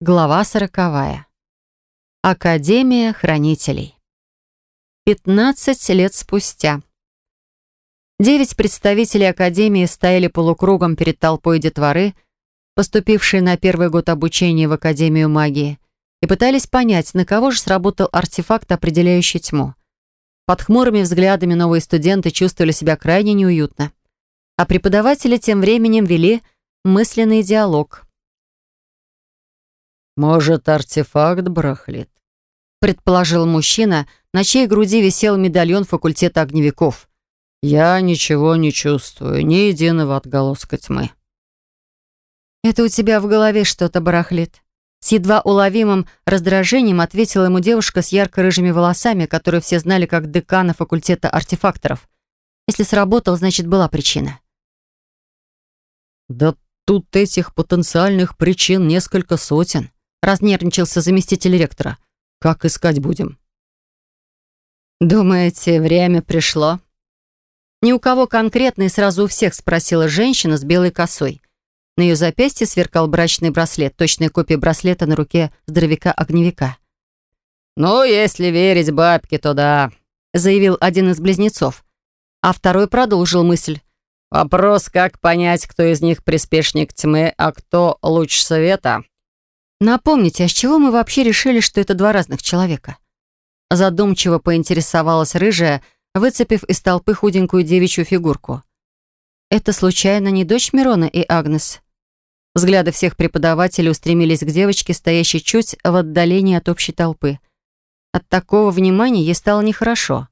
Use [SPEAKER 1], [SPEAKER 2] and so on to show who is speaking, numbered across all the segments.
[SPEAKER 1] Глава сороковая. Академия хранителей. 15 лет спустя. Девять представителей Академии стояли полукругом перед толпой детворы, поступившей на первый год обучения в Академию магии, и пытались понять, на кого же сработал артефакт, определяющий тьму. Под хмурыми взглядами новые студенты чувствовали себя крайне неуютно. А преподаватели тем временем вели мысленный диалог –
[SPEAKER 2] «Может, артефакт брахлит?»
[SPEAKER 1] предположил мужчина, на чьей груди висел медальон факультета огневиков.
[SPEAKER 2] «Я ничего не чувствую, ни единого отголоска тьмы».
[SPEAKER 1] «Это у тебя в голове что-то барахлит». С едва уловимым раздражением ответила ему девушка с ярко-рыжими волосами, которую все знали как декана факультета артефакторов. Если сработал, значит, была причина.
[SPEAKER 2] «Да тут этих потенциальных причин несколько сотен», Разнервничался заместитель ректора. «Как искать будем?»
[SPEAKER 1] «Думаете, время пришло?» Ни у кого конкретно и сразу у всех спросила женщина с белой косой. На ее запястье сверкал брачный браслет, точная копия браслета на руке здоровяка-огневика.
[SPEAKER 2] «Ну, если верить бабке, то да», — заявил один из близнецов.
[SPEAKER 1] А второй продолжил мысль.
[SPEAKER 2] «Вопрос, как понять, кто из них приспешник тьмы, а кто луч света?»
[SPEAKER 1] Напомните, а с чего мы вообще решили, что это два разных человека? Задумчиво поинтересовалась рыжая, выцепив из толпы худенькую девичью фигурку. Это случайно не дочь Мирона и Агнес? Взгляды всех преподавателей устремились к девочке, стоящей чуть в отдалении от общей толпы. От такого внимания ей стало нехорошо.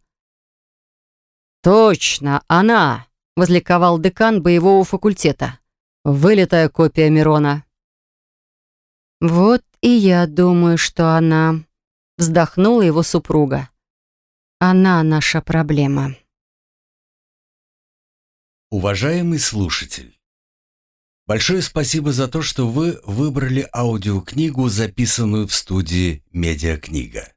[SPEAKER 2] «Точно, она!» — возликовал декан боевого факультета. «Вылитая копия Мирона».
[SPEAKER 1] «Вот и я думаю, что она...» Вздохнула его супруга. «Она наша проблема».
[SPEAKER 3] Уважаемый слушатель, большое спасибо за то, что вы выбрали аудиокнигу, записанную в студии «Медиакнига».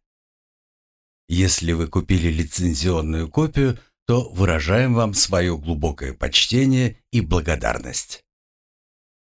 [SPEAKER 3] Если вы купили лицензионную копию, то выражаем вам свое глубокое почтение и благодарность.